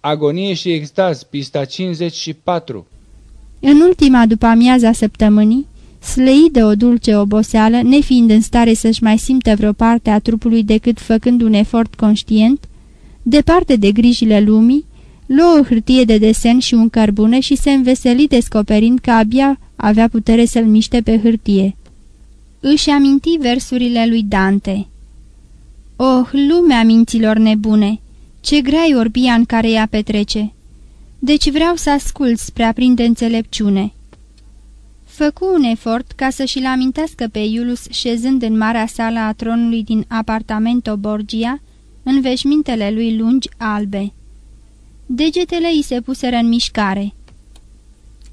Agonie și extaz, pista 54 În ultima după amiaza săptămânii, slăit de o dulce oboseală, nefiind în stare să-și mai simtă vreo parte a trupului decât făcând un efort conștient, departe de grijile lumii, luă o hârtie de desen și un cărbune și se înveseli descoperind că abia avea putere să-l miște pe hârtie. Își aminti versurile lui Dante. Oh, lumea minților nebune! Ce grea orbia în care ea petrece! Deci vreau să ascult spre aprinde înțelepciune. Făcu un efort ca să și-l amintească pe Iulus șezând în marea sală a tronului din apartamento Borgia, în veșmintele lui lungi albe. Degetele îi se puseră în mișcare.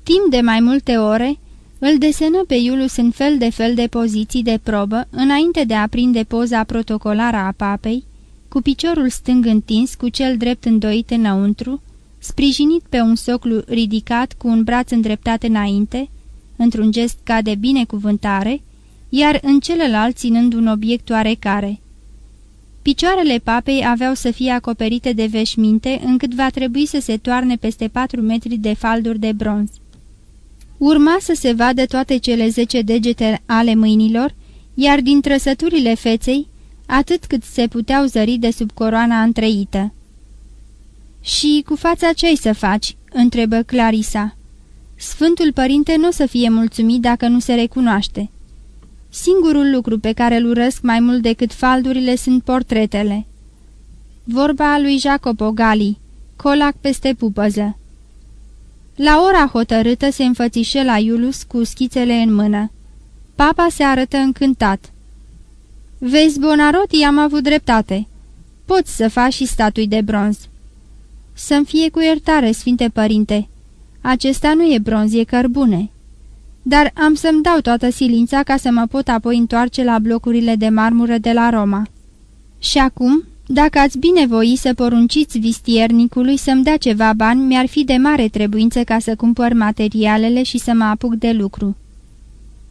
Timp de mai multe ore, îl desenă pe Iulus în fel de fel de poziții de probă, înainte de a prinde poza protocolară a papei, cu piciorul stâng întins, cu cel drept îndoit înăuntru, sprijinit pe un soclu ridicat cu un braț îndreptat înainte, într-un gest ca de binecuvântare, iar în celălalt ținând un obiect oarecare. Picioarele papei aveau să fie acoperite de veșminte, încât va trebui să se toarne peste patru metri de falduri de bronz. Urma să se vadă toate cele zece degete ale mâinilor, iar din trăsăturile feței, atât cât se puteau zări de sub coroana întreită. Și cu fața ce-ai să faci?" întrebă Clarisa. Sfântul Părinte nu o să fie mulțumit dacă nu se recunoaște. Singurul lucru pe care îl urăsc mai mult decât faldurile sunt portretele. Vorba lui Jacopo Gali, colac peste pupăză. La ora hotărâtă se înfățișe la Iulus cu schițele în mână. Papa se arătă încântat. Vezi, Bonaroti, am avut dreptate. Poți să faci și statui de bronz." Să-mi fie cu iertare, Sfinte Părinte. Acesta nu e bronz, e cărbune." Dar am să-mi dau toată silința ca să mă pot apoi întoarce la blocurile de marmură de la Roma." Și acum, dacă ați binevoi să porunciți vistiernicului să-mi dea ceva bani, mi-ar fi de mare trebuință ca să cumpăr materialele și să mă apuc de lucru."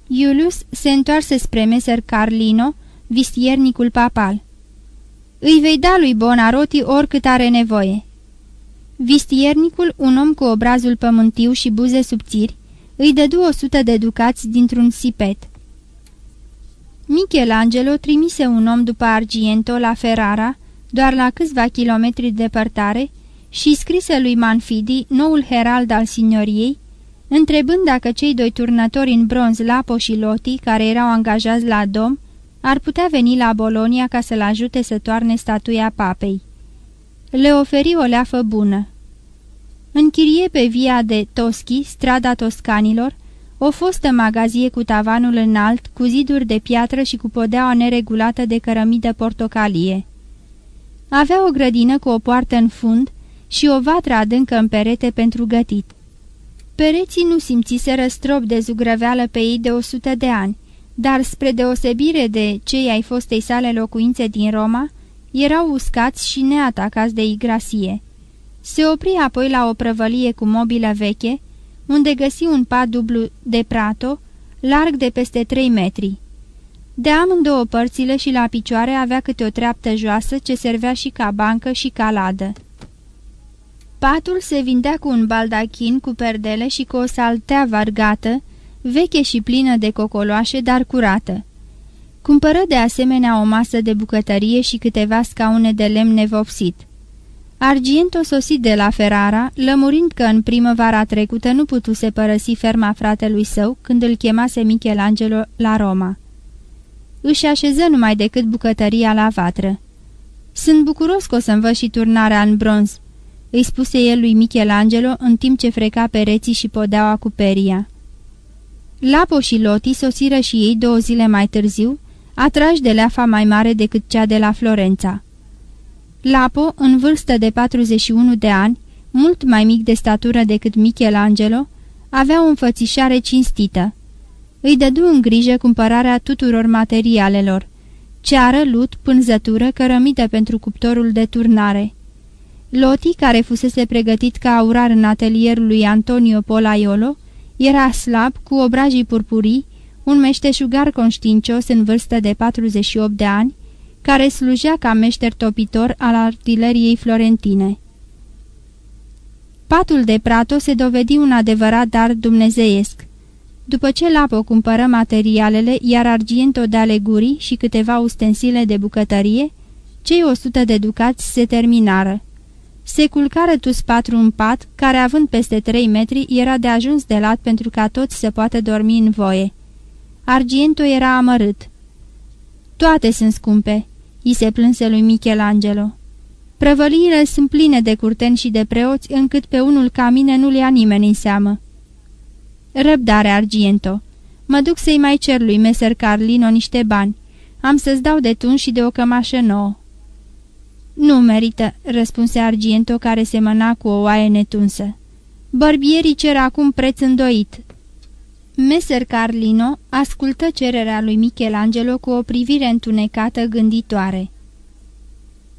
Iulius se întoarse spre meser Carlino, vistiernicul papal. Îi vei da lui Bonaroti oricât are nevoie." Vistiernicul, un om cu obrazul pământiu și buze subțiri, îi dădu o sută de ducați dintr-un sipet. Michelangelo trimise un om după Argento la Ferrara, doar la câțiva kilometri departare, și scrise lui Manfidi, noul herald al signoriei, întrebând dacă cei doi turnători în bronz, Lapo și Loti, care erau angajați la dom, ar putea veni la Bolonia ca să-l ajute să toarne statuia papei. Le oferi o leafă bună. Închirie pe via de Toschi, strada Toscanilor, o fostă magazie cu tavanul înalt, cu ziduri de piatră și cu podeaua neregulată de cărămidă portocalie. Avea o grădină cu o poartă în fund și o vatră adâncă în perete pentru gătit. Pereții nu simțiseră strop de zugrăveală pe ei de o sută de ani, dar spre deosebire de cei ai fostei sale locuințe din Roma, erau uscați și neatacați de igrasie. Se opri apoi la o prăvălie cu mobilă veche, unde găsi un pat dublu de prato, larg de peste trei metri. De amândouă părțile și la picioare avea câte o treaptă joasă ce servea și ca bancă și ca ladă. Patul se vindea cu un baldachin cu perdele și cu o saltea vargată, veche și plină de cocoloașe, dar curată. Cumpără de asemenea o masă de bucătărie și câteva scaune de lemn nevopsit. Argento sosit de la Ferrara, lămurind că în primăvara trecută nu putuse părăsi ferma fratelui său când îl chemase Michelangelo la Roma. Își așeză numai decât bucătăria la vatră. Sunt bucuros că o să-mi văd și turnarea în bronz," îi spuse el lui Michelangelo în timp ce freca pereții și podeaua cu peria. Lapo și Loti sosiră și ei două zile mai târziu, atrași de leafa mai mare decât cea de la Florența. Lapo, în vârstă de 41 de ani, mult mai mic de statură decât Michelangelo, avea o înfățișare cinstită. Îi dădu în grijă cumpărarea tuturor materialelor, ceară, lut, pânzătură, cărămită pentru cuptorul de turnare. Loti, care fusese pregătit ca aurar în atelierul lui Antonio Polaiolo, era slab, cu obrajii purpurii, un meșteșugar conștiincios în vârstă de 48 de ani, care slujea ca meșter topitor al artileriei florentine. Patul de prato se dovedi un adevărat dar dumnezeiesc. După ce Lapo cumpără materialele, iar Argiento de alegurii și câteva ustensile de bucătărie, cei o sută de ducați se terminară. Se culcară tus patru în pat, care având peste trei metri era de ajuns de lat pentru ca toți să poată dormi în voie. Argiento era amărât. Toate sunt scumpe, i se plânse lui Michelangelo. Prăvăliile sunt pline de curteni și de preoți, încât pe unul ca mine nu le ia nimeni în seamă. Răbdare, Argiento. Mă duc să-i mai cer lui meser Carlino niște bani. Am să-ți dau de tun și de o cămașă nouă. Nu merită, răspunse Argiento care semăna cu o oaie netunsă. Bărbierii cer acum preț îndoit. Meser Carlino ascultă cererea lui Michelangelo cu o privire întunecată gânditoare.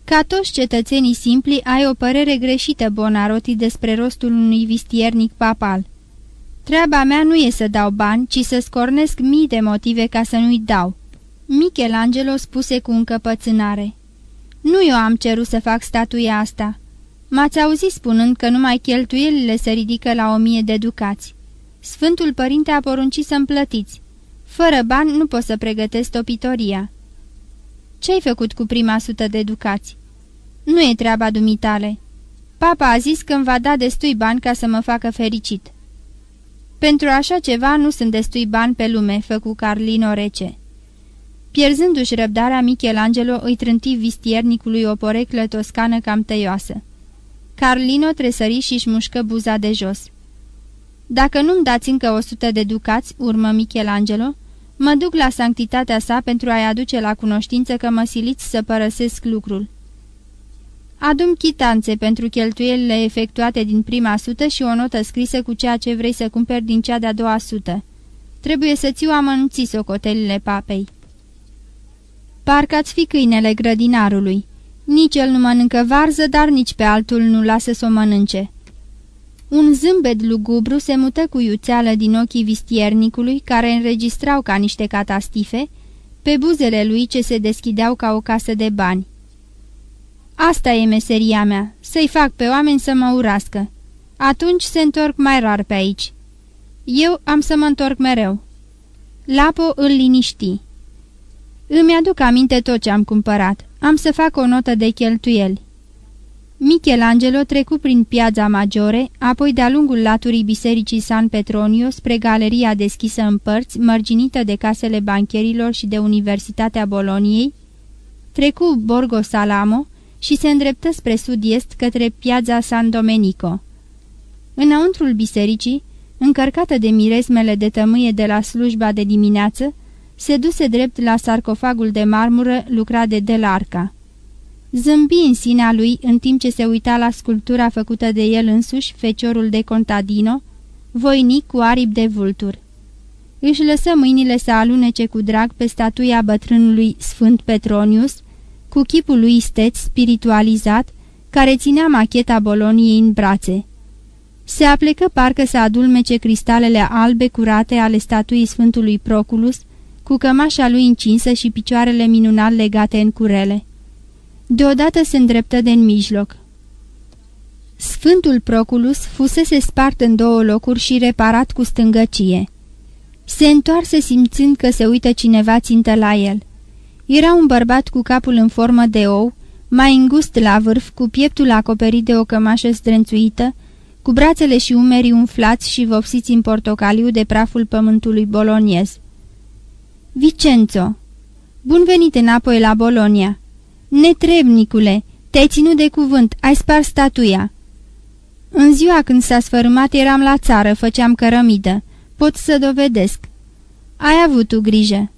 Ca toți cetățenii simpli, ai o părere greșită, Bonaroti, despre rostul unui vistiernic papal. Treaba mea nu e să dau bani, ci să scornesc mii de motive ca să nu-i dau. Michelangelo spuse cu încăpățânare. Nu eu am cerut să fac statuia asta. M-ați auzit spunând că numai cheltuielile se ridică la o mie de ducați. Sfântul Părinte a poruncit să-mi plătiți. Fără bani nu pot să pregătesc topitoria. Ce-ai făcut cu prima sută de ducați?" Nu e treaba dumitale. Papa a zis că îmi va da destui bani ca să mă facă fericit." Pentru așa ceva nu sunt destui bani pe lume," făcu Carlino rece. Pierzându-și răbdarea, Michelangelo îi trânti vistiernicului o poreclă toscană cam tăioasă. Carlino tresări și-și mușcă buza de jos. Dacă nu-mi dați încă o sută de ducați," urmă Michelangelo, Mă duc la sanctitatea sa pentru a-i aduce la cunoștință că mă siliți să părăsesc lucrul. Adum chitanțe pentru cheltuielile efectuate din prima sută și o notă scrisă cu ceea ce vrei să cumperi din cea de-a doua sută. Trebuie să ți-o amănunți socotelile papei. Parcă-ți fi câinele grădinarului. Nici el nu mănâncă varză, dar nici pe altul nu lasă să o mănânce. Un zâmbet lugubru se mută cu iuțeală din ochii vistiernicului, care înregistrau ca niște catastife, pe buzele lui ce se deschideau ca o casă de bani. Asta e meseria mea, să-i fac pe oameni să mă urască. Atunci se întorc mai rar pe aici. Eu am să mă întorc mereu. Lapo îl liniști. Îmi aduc aminte tot ce am cumpărat. Am să fac o notă de cheltuieli. Michelangelo trecu prin piața Maggiore, apoi de-a lungul laturii bisericii San Petronio spre galeria deschisă în părți, mărginită de casele bancherilor și de Universitatea Boloniei, trecu Borgo Salamo și se îndreptă spre sud-est către piața San Domenico. Înăuntrul bisericii, încărcată de miresmele de tămâie de la slujba de dimineață, se duse drept la sarcofagul de marmură lucrat de Delarca. Zâmbi în sinea lui în timp ce se uita la sculptura făcută de el însuși, feciorul de contadino, voinic cu aripi de vultur. Își lăsă mâinile să alunece cu drag pe statuia bătrânului Sfânt Petronius, cu chipul lui steț spiritualizat, care ținea macheta Boloniei în brațe. Se aplecă parcă să adulmece cristalele albe curate ale statuii Sfântului Proculus, cu cămașa lui încinsă și picioarele minunal legate în curele. Deodată se îndreptă de în mijloc. Sfântul Proculus fusese spart în două locuri și reparat cu stângăcie. Se întoarse simțând că se uită cineva țintă la el. Era un bărbat cu capul în formă de ou, mai îngust la vârf, cu pieptul acoperit de o cămașă strânțuită, cu brațele și umerii umflați și vopsiți în portocaliu de praful pământului boloniez. Vicenzo! Bun venit înapoi la Bolonia! Netrebnicule, te-ai ținut de cuvânt, ai spart statuia." În ziua când s-a sfărâmat eram la țară, făceam cărămidă. Pot să dovedesc." Ai avut tu grijă."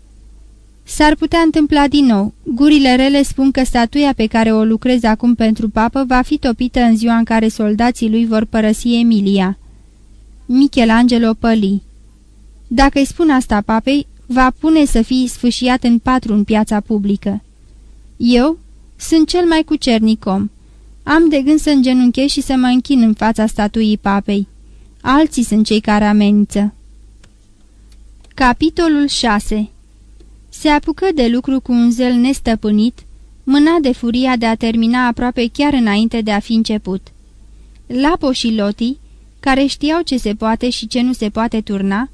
S-ar putea întâmpla din nou. Gurile rele spun că statuia pe care o lucrez acum pentru papă va fi topită în ziua în care soldații lui vor părăsi Emilia." Michelangelo păli. Dacă îi spun asta papei, va pune să fii sfâșiat în patru în piața publică. Eu sunt cel mai cucernic om. Am de gând să îngenunchez și să mă închin în fața statuii papei. Alții sunt cei care amenință. Capitolul 6 Se apucă de lucru cu un zel nestăpânit, mâna de furia de a termina aproape chiar înainte de a fi început. Lapo și Loti, care știau ce se poate și ce nu se poate turna,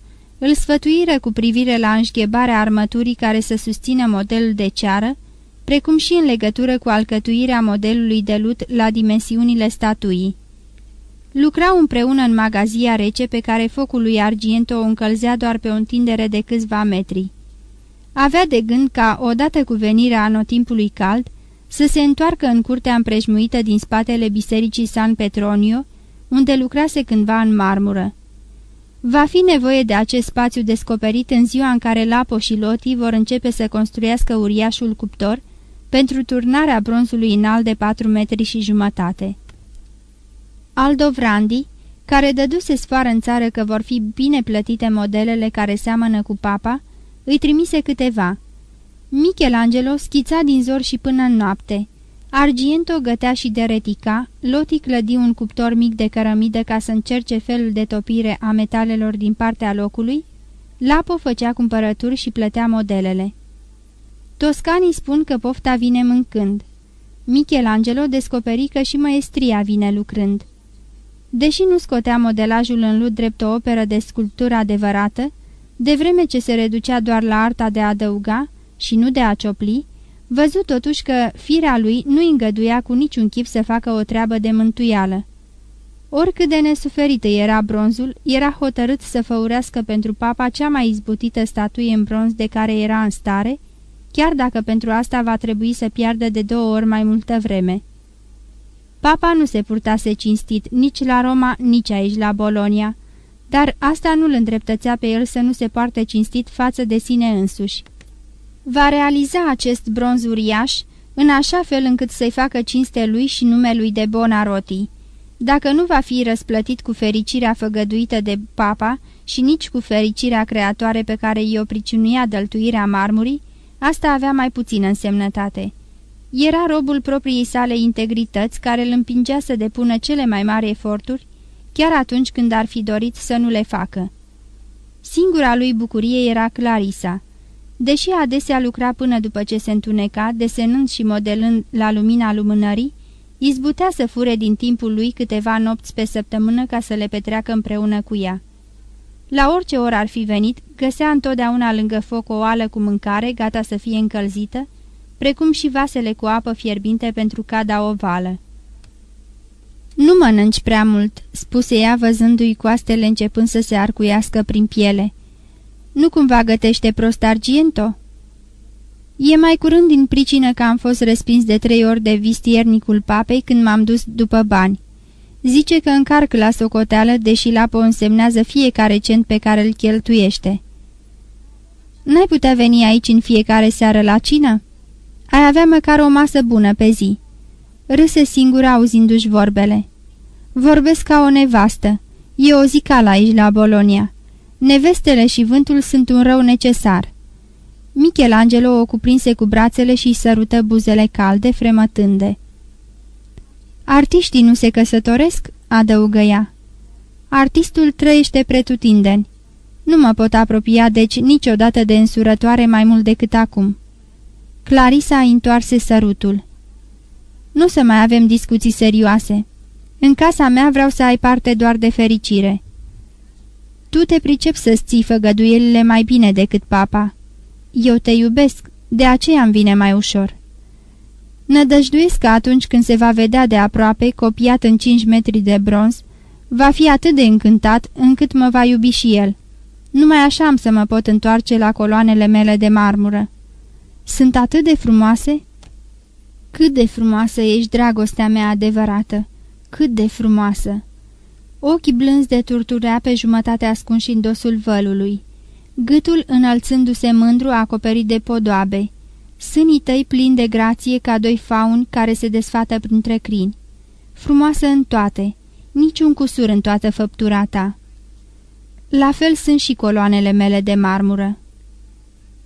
îl sfătuiră cu privire la înșghebarea armăturii care să susțină modelul de ceară, precum și în legătură cu alcătuirea modelului de lut la dimensiunile statuii. Lucrau împreună în magazia rece pe care focul lui Argento o încălzea doar pe o întindere de câțiva metri. Avea de gând ca, odată cu venirea anotimpului cald, să se întoarcă în curtea împrejmuită din spatele bisericii San Petronio, unde lucrase cândva în marmură. Va fi nevoie de acest spațiu descoperit în ziua în care Lapo și Loti vor începe să construiască uriașul cuptor pentru turnarea bronzului înalt de patru metri și jumătate. Aldo Vrandi, care dăduse sfoară în țară că vor fi bine plătite modelele care seamănă cu papa, îi trimise câteva. Michelangelo schița din zor și până în noapte. Argento gătea și deretica, Loti clădi un cuptor mic de cărămidă ca să încerce felul de topire a metalelor din partea locului, Lapo făcea cumpărături și plătea modelele. Toscanii spun că pofta vine mâncând. Michelangelo descoperi că și maestria vine lucrând. Deși nu scotea modelajul în lut drept o operă de sculptură adevărată, de vreme ce se reducea doar la arta de a adăuga și nu de a ciopli, văzut totuși că firea lui nu îngăduia cu niciun chip să facă o treabă de mântuială. Oricât de nesuferită era bronzul, era hotărât să făurească pentru papa cea mai izbutită statuie în bronz de care era în stare, chiar dacă pentru asta va trebui să piardă de două ori mai multă vreme. Papa nu se purtase cinstit nici la Roma, nici aici la Bolonia, dar asta nu îl îndreptățea pe el să nu se poarte cinstit față de sine însuși. Va realiza acest bronz uriaș în așa fel încât să-i facă cinste lui și numelui de Bonaroti. Dacă nu va fi răsplătit cu fericirea făgăduită de papa și nici cu fericirea creatoare pe care i-o pricinuia dăltuirea marmurii, asta avea mai puțină însemnătate. Era robul propriei sale integrități care îl împingea să depună cele mai mari eforturi, chiar atunci când ar fi dorit să nu le facă. Singura lui bucurie era Clarisa. Deși adesea lucra până după ce se întuneca, desenând și modelând la lumina lumânării, izbutea să fure din timpul lui câteva nopți pe săptămână ca să le petreacă împreună cu ea. La orice oră ar fi venit, găsea întotdeauna lângă foc o oală cu mâncare, gata să fie încălzită, precum și vasele cu apă fierbinte pentru cada ovală. Nu mănânci prea mult," spuse ea văzându-i coastele începând să se arcuiască prin piele. Nu cumva gătește prost Argento?" E mai curând din pricină că am fost respins de trei ori de vistiernicul papei când m-am dus după bani. Zice că încarc la socoteală, deși lapo însemnează fiecare cent pe care îl cheltuiește. N-ai putea veni aici în fiecare seară la cină?" Ai avea măcar o masă bună pe zi." Râse singura auzindu-și vorbele. Vorbesc ca o nevastă. E o zicală aici la Bolonia. Nevestele și vântul sunt un rău necesar." Michelangelo o cuprinse cu brațele și sărută buzele calde, fremătânde. Artiștii nu se căsătoresc?" adăugă ea. Artistul trăiește pretutindeni. Nu mă pot apropia, deci, niciodată de însurătoare mai mult decât acum." Clarisa întoarse sărutul. Nu să mai avem discuții serioase. În casa mea vreau să ai parte doar de fericire. Tu te pricep să-ți ții făgăduielile mai bine decât papa. Eu te iubesc, de aceea îmi vine mai ușor. Nădăjduiesc că atunci când se va vedea de aproape, copiat în cinci metri de bronz, va fi atât de încântat încât mă va iubi și el. Numai așa am să mă pot întoarce la coloanele mele de marmură. Sunt atât de frumoase?" Cât de frumoasă ești, dragostea mea adevărată! Cât de frumoasă!" Ochii blânzi de turturea pe jumătate ascunși în dosul vălului. Gâtul înălțându-se mândru acoperit de podoabe. Sânii tăi plini de grație ca doi fauni care se desfată printre crini. Frumoasă în toate, niciun cusur în toată făptura ta. La fel sunt și coloanele mele de marmură.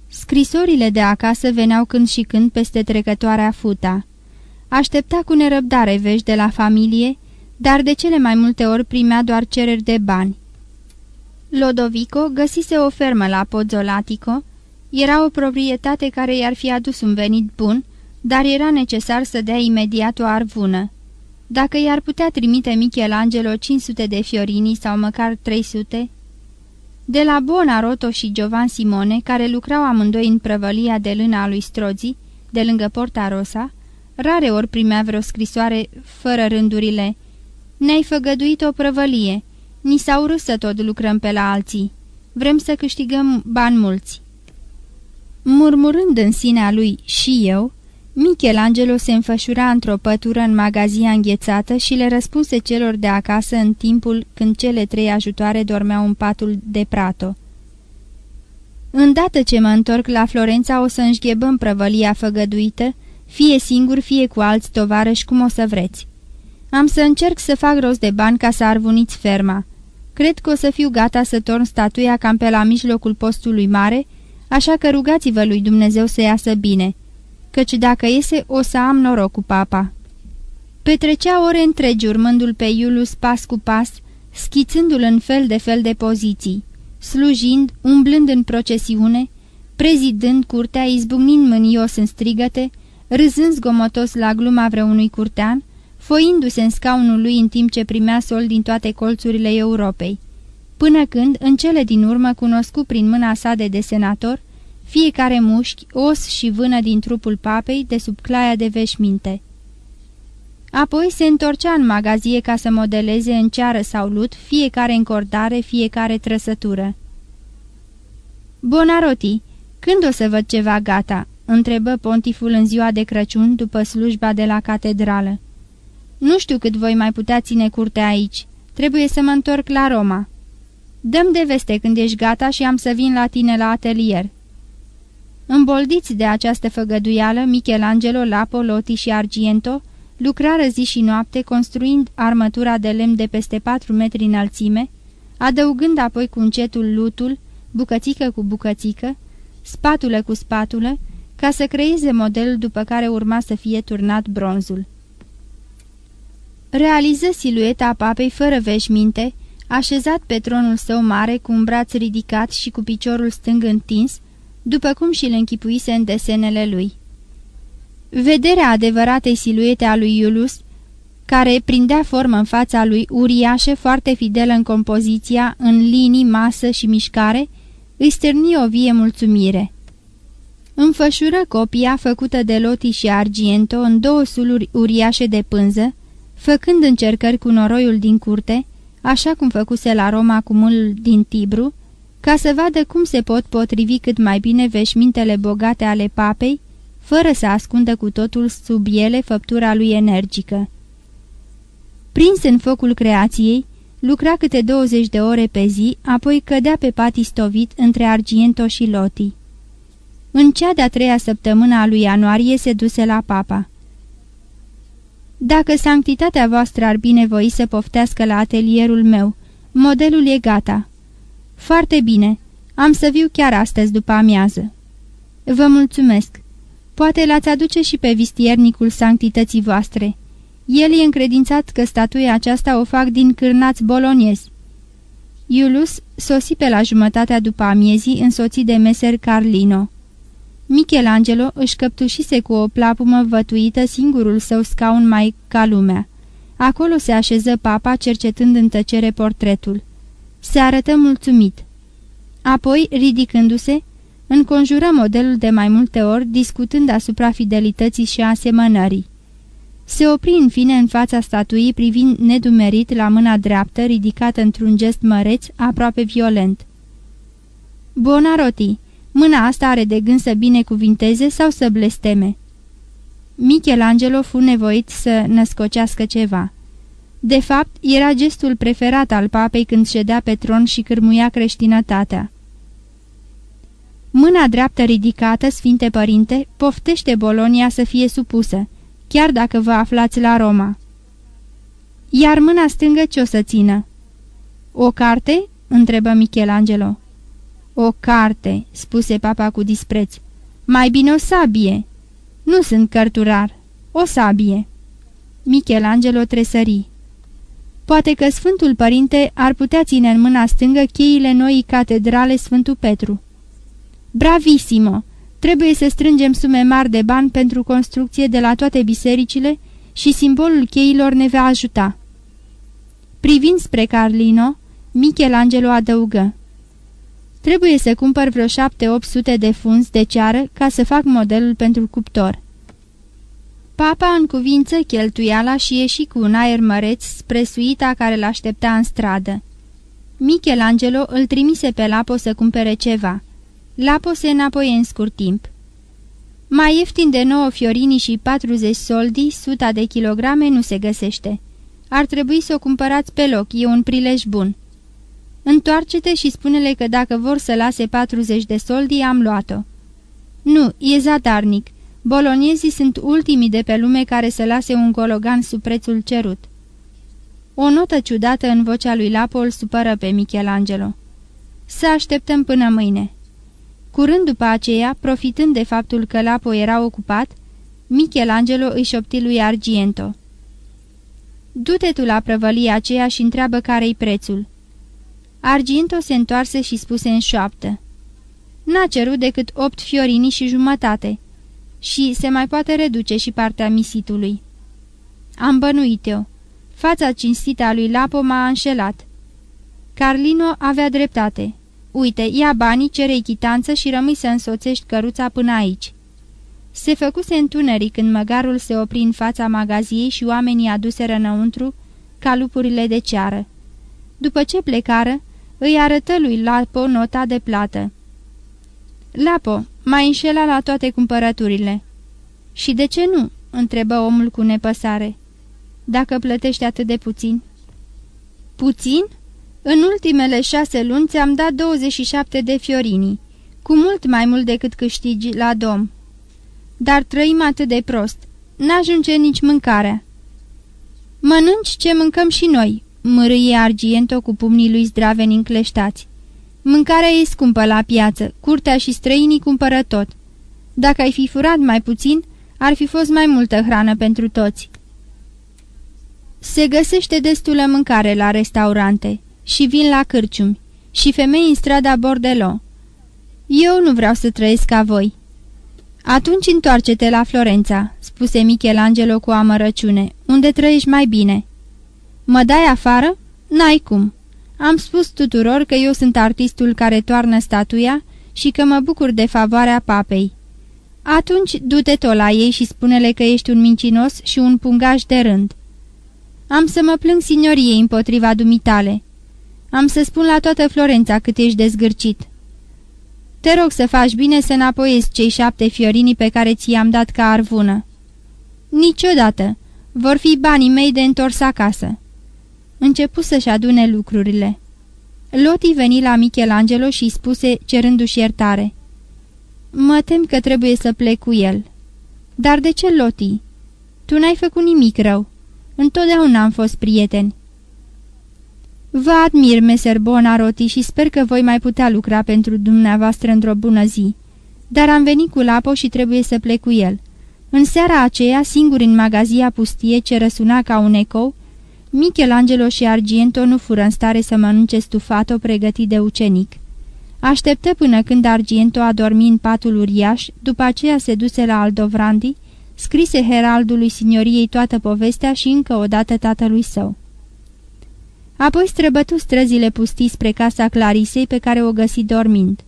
Scrisorile de acasă veneau când și când peste trecătoarea futa. Aștepta cu nerăbdare vești de la familie, dar de cele mai multe ori primea doar cereri de bani. Lodovico găsise o fermă la Pozzolatico, era o proprietate care i-ar fi adus un venit bun, dar era necesar să dea imediat o arvună. Dacă i-ar putea trimite Michelangelo 500 de fiorini sau măcar 300? De la Bonaroto și Giovan Simone, care lucrau amândoi în prăvălia de lână a lui Strozi, de lângă Porta Rosa, rare ori primea vreo scrisoare fără rândurile. Ne-ai făgăduit o prăvălie, ni s-au râs să tot lucrăm pe la alții. Vrem să câștigăm bani mulți." Murmurând în sinea lui și eu, Michelangelo se înfășura într-o pătură în magazia înghețată și le răspunse celor de acasă în timpul când cele trei ajutoare dormeau în patul de prato. Îndată ce mă întorc la Florența o să înșghebăm prăvălia făgăduită, fie singur, fie cu alți tovarăși, cum o să vreți. Am să încerc să fac rost de bani ca să arvuniți ferma. Cred că o să fiu gata să torn statuia cam pe la mijlocul postului mare, așa că rugați-vă lui Dumnezeu să iasă bine, căci dacă iese o să am noroc cu papa. Petrecea ore întregi urmându-l pe Iulus pas cu pas, schițându-l în fel de fel de poziții, slujind, umblând în procesiune, prezidând curtea, izbucnind mânios în strigăte, râzând zgomotos la gluma vreunui curtean, foindu-se în scaunul lui în timp ce primea sol din toate colțurile Europei, până când, în cele din urmă, cunoscu prin mâna sa de desenator, fiecare mușchi, os și vână din trupul papei de sub claia de veșminte. Apoi se întorcea în magazie ca să modeleze în ceară sau lut fiecare încordare, fiecare trăsătură. Bonaroti, când o să văd ceva gata?" întrebă pontiful în ziua de Crăciun după slujba de la catedrală. Nu știu cât voi mai putea ține curte aici. Trebuie să mă întorc la Roma." Dăm de veste când ești gata și am să vin la tine la atelier." Îmboldiți de această făgăduială, Michelangelo, Lapo, Loti și Argento lucrară zi și noapte construind armătura de lemn de peste patru metri înălțime, adăugând apoi cu încetul lutul, bucățică cu bucățică, spatulă cu spatulă, ca să creeze modelul după care urma să fie turnat bronzul. Realiză silueta papei fără veșminte, așezat pe tronul său mare cu un braț ridicat și cu piciorul stâng întins, după cum și le închipuise în desenele lui. Vederea adevăratei siluete a lui Iulus, care prindea formă în fața lui uriașă, foarte fidelă în compoziția, în linii, masă și mișcare, îi stârni o vie mulțumire. Înfășură copia făcută de Loti și Argento în două suluri uriașe de pânză, făcând încercări cu noroiul din curte, așa cum făcuse la Roma cu mulul din Tibru, ca să vadă cum se pot potrivi cât mai bine veșmintele bogate ale papei, fără să ascundă cu totul sub ele făptura lui energică. Prins în focul creației, lucra câte 20 de ore pe zi, apoi cădea pe pat istovit între Argento și Loti. În cea de-a treia săptămână a lui ianuarie se duse la papa. Dacă sanctitatea voastră ar binevoi să poftească la atelierul meu, modelul e gata." Foarte bine, am să viu chiar astăzi după amiază." Vă mulțumesc. Poate l-ați aduce și pe vistiernicul sanctității voastre. El e încredințat că statuia aceasta o fac din cârnați boloniezi." Iulus sosi pe la jumătatea după amiezii însoțit de meser Carlino. Michelangelo își căptușise cu o plapumă vătuită singurul său scaun mai ca lumea. Acolo se așeză papa cercetând în tăcere portretul. Se arătă mulțumit. Apoi, ridicându-se, înconjură modelul de mai multe ori, discutând asupra fidelității și asemănării. Se opri în fine în fața statuii privind nedumerit la mâna dreaptă, ridicată într-un gest măreț, aproape violent. Bonaroti, Mâna asta are de gând să binecuvinteze sau să blesteme. Michelangelo fu nevoit să născocească ceva. De fapt, era gestul preferat al papei când ședea pe tron și cârmuia creștinătatea. Mâna dreaptă ridicată, Sfinte Părinte, poftește Bolonia să fie supusă, chiar dacă vă aflați la Roma. Iar mâna stângă ce o să țină? O carte?" întrebă Michelangelo. O carte," spuse papa cu dispreț. Mai bine o sabie." Nu sunt cărturar. O sabie." Michelangelo tresări. Poate că Sfântul Părinte ar putea ține în mâna stângă cheile noii catedrale Sfântul Petru. Bravissimo! Trebuie să strângem sume mari de bani pentru construcție de la toate bisericile și simbolul cheilor ne va ajuta. Privind spre Carlino, Michelangelo adăugă. Trebuie să cumpăr vreo șapte-opt sute de funzi de ceară ca să fac modelul pentru cuptor. Papa în cuvință cheltuiala și ieși cu un aer măreț spre suita care l-aștepta în stradă. Michelangelo îl trimise pe Lapo să cumpere ceva. Lapo se înapoie în scurt timp. Mai ieftin de 9 fiorini și 40 soldi, suta de kilograme nu se găsește. Ar trebui să o cumpărați pe loc, e un prilej bun. Întoarce-te și spune-le că dacă vor să lase 40 de soldi, am luat-o. Nu, e zadarnic. Boloniezii sunt ultimii de pe lume care să lase un gologan sub prețul cerut. O notă ciudată în vocea lui Lapo îl supără pe Michelangelo. Să așteptăm până mâine. Curând după aceea, profitând de faptul că Lapo era ocupat, Michelangelo își șopti lui Argento. Du-te tu la prăvălia aceea și întreabă care-i prețul." Argento se întoarse și spuse în șoaptă. N-a cerut decât opt fiorini și jumătate și se mai poate reduce și partea misitului. Am bănuit-o. Fața cinstită a lui Lapo m-a înșelat. Carlino avea dreptate. Uite, ia banii, cere chitanță și rămâi să însoțești căruța până aici. Se făcuse întuneric când măgarul se opri în fața magaziei și oamenii aduseră înăuntru ca lupurile de ceară. După ce plecară, îi arătă lui Lapo nota de plată. Lapo, mai înșela la toate cumpărăturile. Și de ce nu?" întrebă omul cu nepăsare. Dacă plătești atât de puțin." Puțin? În ultimele șase luni ți-am dat 27 de fiorini, cu mult mai mult decât câștigi la dom. Dar trăim atât de prost, n-ajunge nici mâncarea." Mănânci ce mâncăm și noi," mărâie Argiento cu pumnii lui zdraveni încleștați. Mâncarea e scumpă la piață, curtea și străinii cumpără tot. Dacă ai fi furat mai puțin, ar fi fost mai multă hrană pentru toți. Se găsește destulă mâncare la restaurante și vin la cârciumi și femei în strada Bordelo. Eu nu vreau să trăiesc ca voi. Atunci întoarce-te la Florența, spuse Michelangelo cu amărăciune, unde trăiești mai bine. Mă dai afară? N-ai cum. Am spus tuturor că eu sunt artistul care toarnă statuia și că mă bucur de favoarea papei. Atunci du-te tot la ei și spune-le că ești un mincinos și un pungaj de rând. Am să mă plâng signoriei împotriva dumitale. Am să spun la toată Florența cât ești dezgârcit. Te rog să faci bine să înapoiezi cei șapte fiorini pe care ți-i-am dat ca arvună. Niciodată. Vor fi banii mei de întors acasă începu să-și adune lucrurile. Loti veni la Michelangelo și spuse, cerându-și iertare. Mă tem că trebuie să plec cu el." Dar de ce, Loti? Tu n-ai făcut nimic rău. Întotdeauna am fost prieteni." Vă admir, meser Bonaroti, și sper că voi mai putea lucra pentru dumneavoastră într-o bună zi. Dar am venit cu Lapo și trebuie să plec cu el." În seara aceea, singur în magazia pustie ce răsuna ca un ecou, Michelangelo și Argento nu fură în stare să mănânce stufato pregătit de ucenic. Așteptă până când Argento a dormit în patul uriaș, după aceea se duse la Aldovrandi, scrise heraldului signoriei toată povestea și încă o dată tatălui său. Apoi străbătu străzile pustii spre casa Clarisei pe care o găsi dormind.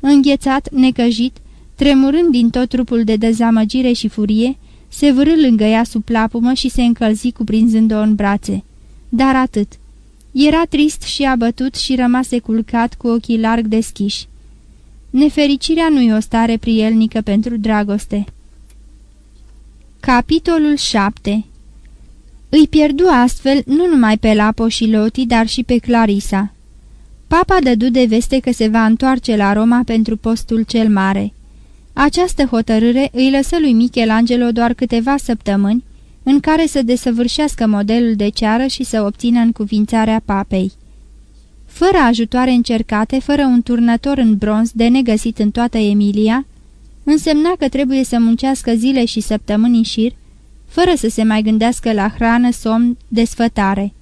Înghețat, necăjit, tremurând din tot trupul de dezamăgire și furie, se vârâ lângă ea sub plapumă și se încălzi cuprinzând-o în brațe. Dar atât. Era trist și abătut și rămase culcat cu ochii larg deschiși. Nefericirea nu-i o stare prielnică pentru dragoste. Capitolul 7 Îi pierdu astfel nu numai pe Lapo și Loti, dar și pe Clarisa. Papa dădu de veste că se va întoarce la Roma pentru postul cel mare. Această hotărâre îi lăsă lui Michelangelo doar câteva săptămâni în care să desăvârșească modelul de ceară și să obțină încuvințarea papei. Fără ajutoare încercate, fără un turnător în bronz de negăsit în toată Emilia, însemna că trebuie să muncească zile și săptămâni în șir, fără să se mai gândească la hrană, somn, desfătare.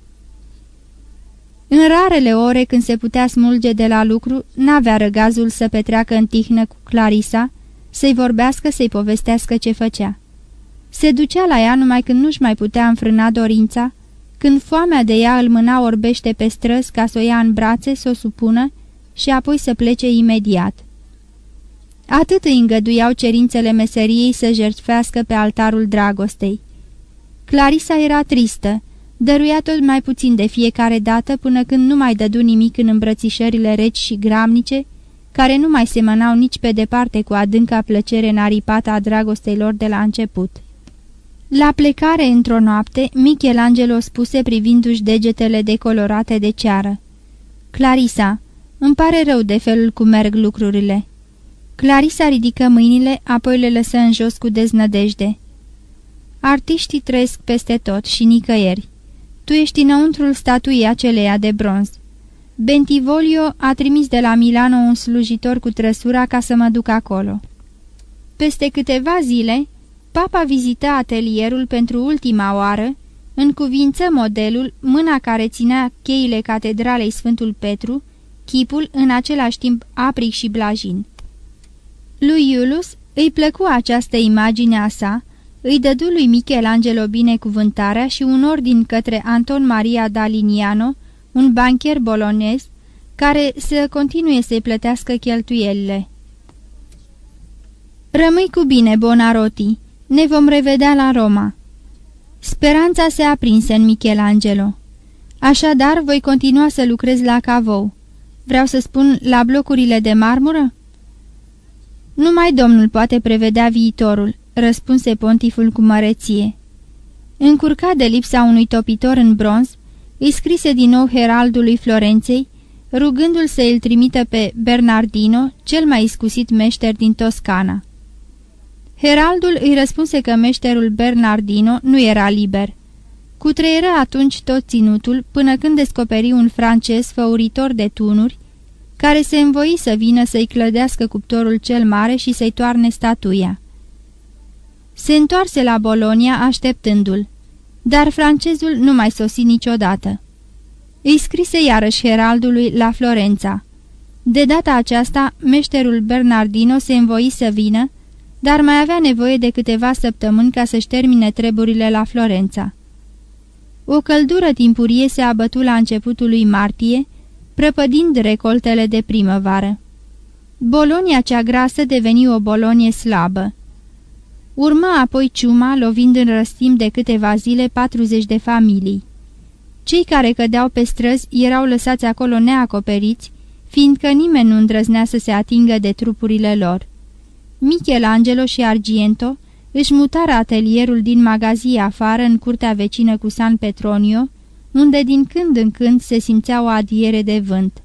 În rarele ore când se putea smulge de la lucru, n-avea răgazul să petreacă în tihnă cu Clarisa, să-i vorbească, să-i povestească ce făcea. Se ducea la ea numai când nu-și mai putea înfrâna dorința, când foamea de ea îl mâna orbește pe străzi ca să o ia în brațe, să o supună și apoi să plece imediat. Atât îi îngăduiau cerințele meseriei să jertfească pe altarul dragostei. Clarisa era tristă, dăruia tot mai puțin de fiecare dată până când nu mai dădu nimic în îmbrățișările reci și gramnice, care nu mai semănau nici pe departe cu adânca plăcere naripată a dragostei lor de la început. La plecare într-o noapte, Michelangelo spuse privindu-și degetele decolorate de ceară. Clarisa, îmi pare rău de felul cum merg lucrurile." Clarisa ridică mâinile, apoi le lăsă în jos cu deznădejde. Artiștii trăiesc peste tot și nicăieri. Tu ești înăuntrul statuii aceleia de bronz. Bentivolio a trimis de la Milano un slujitor cu trăsura ca să mă duc acolo. Peste câteva zile, papa vizită atelierul pentru ultima oară, cuvință modelul, mâna care ținea cheile catedralei Sfântul Petru, chipul în același timp apric și blajin. Lui Iulus îi plăcu această imagine a sa, îi dădu lui Michelangelo binecuvântarea și un ordin către Anton Maria Daliniano, un bancher bolonez, care să continue să-i plătească cheltuielile. Rămâi cu bine, Bonaroti, ne vom revedea la Roma. Speranța se aprinse în Michelangelo. Așadar, voi continua să lucrez la Cavou. Vreau să spun, la blocurile de marmură? Numai domnul poate prevedea viitorul, răspunse pontiful cu măreție. Încurcat de lipsa unui topitor în bronz, îi scrise din nou heraldului Florenței, rugându-l să îl trimită pe Bernardino, cel mai iscusit meșter din Toscana. Heraldul îi răspunse că meșterul Bernardino nu era liber. Cutreieră atunci tot ținutul până când descoperi un francez făuritor de tunuri, care se învoi să vină să-i clădească cuptorul cel mare și să-i toarne statuia. Se întoarse la Bolonia așteptându-l, dar francezul nu mai sosi niciodată. Îi scrise iarăși heraldului la Florența. De data aceasta, meșterul Bernardino se învoi să vină, dar mai avea nevoie de câteva săptămâni ca să-și termine treburile la Florența. O căldură timpurie se abătu la începutul lui martie, prăpădind recoltele de primăvară. Bolonia cea grasă deveni o Bolonie slabă. Urma apoi ciuma, lovind în răstim de câteva zile 40 de familii. Cei care cădeau pe străzi erau lăsați acolo neacoperiți, fiindcă nimeni nu îndrăznea să se atingă de trupurile lor. Michelangelo și Argento își mutară atelierul din magazie afară în curtea vecină cu San Petronio, unde din când în când se simțea o adiere de vânt.